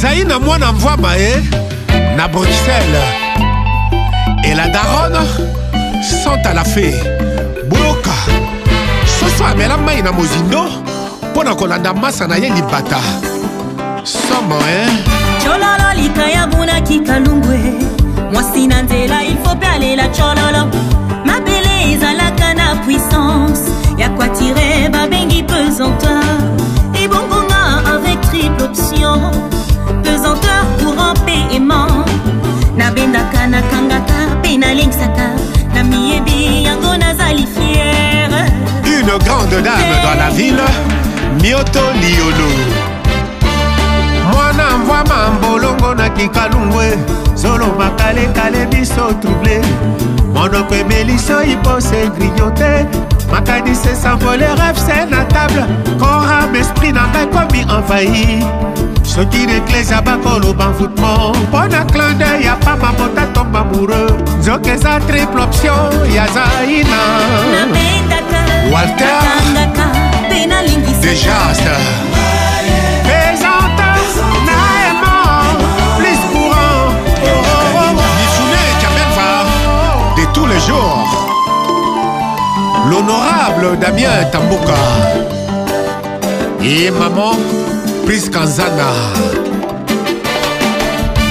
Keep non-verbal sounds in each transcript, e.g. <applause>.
ezali na mwana mvwama ye na bruxelles e la daronne santa la fe boyoka soso amela mai na mozindo mpo na kolanda masa na ye libata somo e cololo likaya bunaki kalungwe mwasi na nzela ilfo mpe alela cololo mabele ezala namiyebi yango nazali fiere une grande dame dans la ville mioto liolo mvwa mambolongo na kikalungwe solo makalekale biso trouble monoko emeliso ipose grigno te makanisi esanvole rêve se na table koram esprit na ngai komi envahi soki na eklesia bakoloba mvutmo mpo na clandei ya pamba mota tombe amoureux nzoka eza triple option ya zaina walter dejaste damien tambuka e maman pris kanzana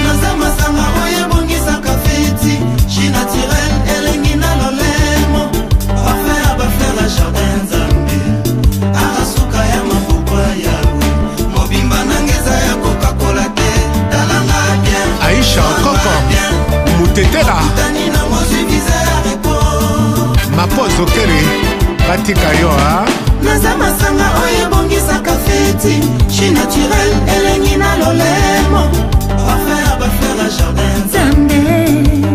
naza masanga oyo ebongisaka feti ji naturel elengi na lolemo parfum ya bafere jardin nzambe arasuka ya mabukwa yawe mobimba nangeza ya kokakola te talanga bien aisha koko mutetela mapozo kere batika yo a naza masanga oyo ebongisaka feti chi naturel elengi na lolemo parfum ya bafere jardin nzambe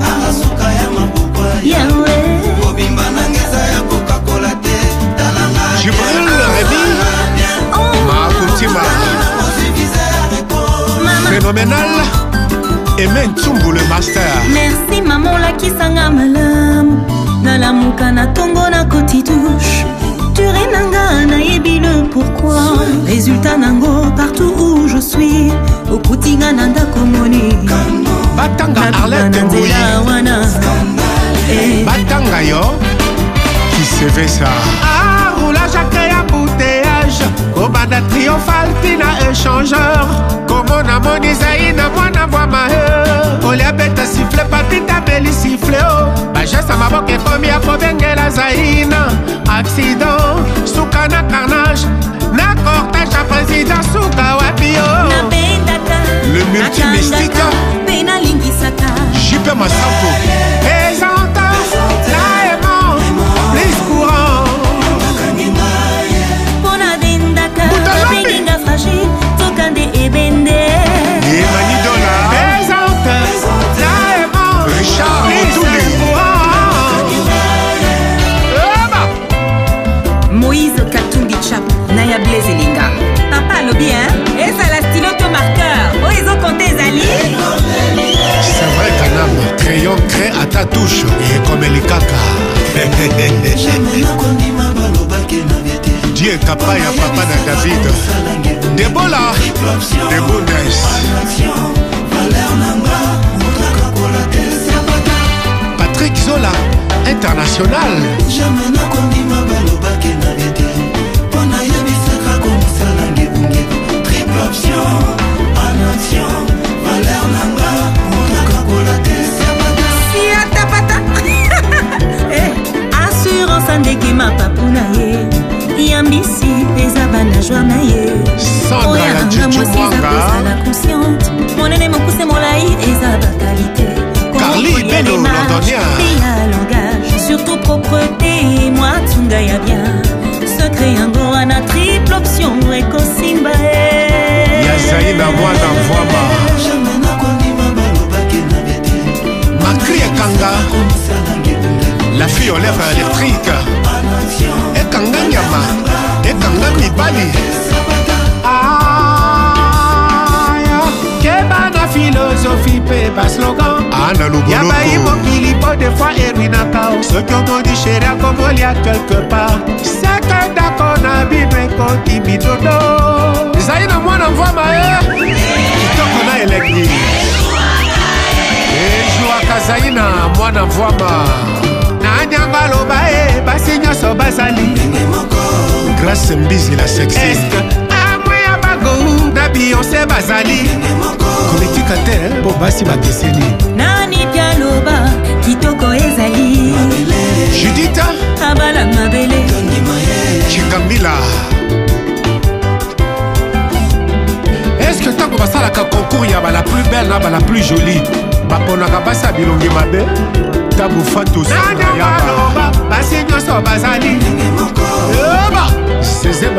arasuka ya mabukwa yawe kobimba nanga eza ya kokakola te talanga jibril remi makotima phénoménal eme ntumbulu master merci mama olakisanga malamu nalamuka na ntongo nakoti touche ture nanga nayebi le pourkui résultat nango partout où je suis okotinga na ndako moni batanga na nzela wana eh. Eh. batanga yo kisevesa ah, roulage akrea bouteillage kobanda triomphal ti accident suka na carnage na cortège ya président suka wapio oh. le multimystique mpe nalingisaka jupe masapo ata touche ekomeli kaka die kapa ya papa na david debola debundes patrick zola international sandra ya cucumwanga monene mokuse molai eza bakalite carli belo londoniae surtout propreté mwatunga ya bien sekre yango wana triple option ekosimba e eh. yazai na mwana mvwama makri ekanga la fille aux lèvres électriques moi Erwin Akao Ceux qui ont connu Chéria comme Olia quelque part Saka Dakon Abime Konti Bidodo Zaina mwana mvua maye Kitoko na elengi Ejuaka Zaina mwana mvua ma Na nyango aloba e basi nyonso bazali Grace Mbizi la sexy Eske amwe ya bagou na Beyoncé bazali Komitika te po basi bakeseni ngambila eske ntango basalaka concours ya bala plus belle na bala plus jolie baponaka basi ya bilongi mabe tabu fatosanayaba basi nyonso bazali yeba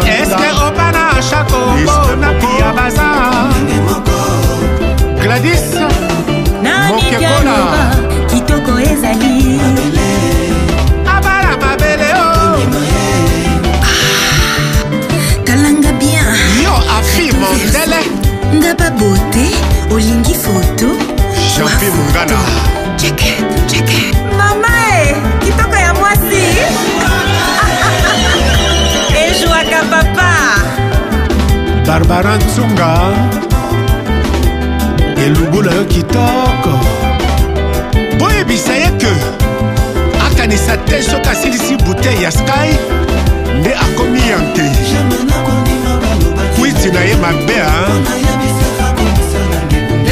eske obana chaque obo napi ya baza gladis mama e kitoko ya mwasi <laughs> ezwaka papa barbara nsunga elubu na yo kitoko boyebisa ye ke akanisa te soki asilisi butei ya sky nde akomi yanke kwiti na ye mabe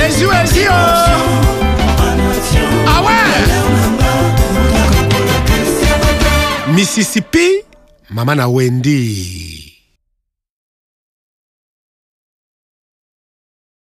ezwi ezwi o kisisipi mama na wendi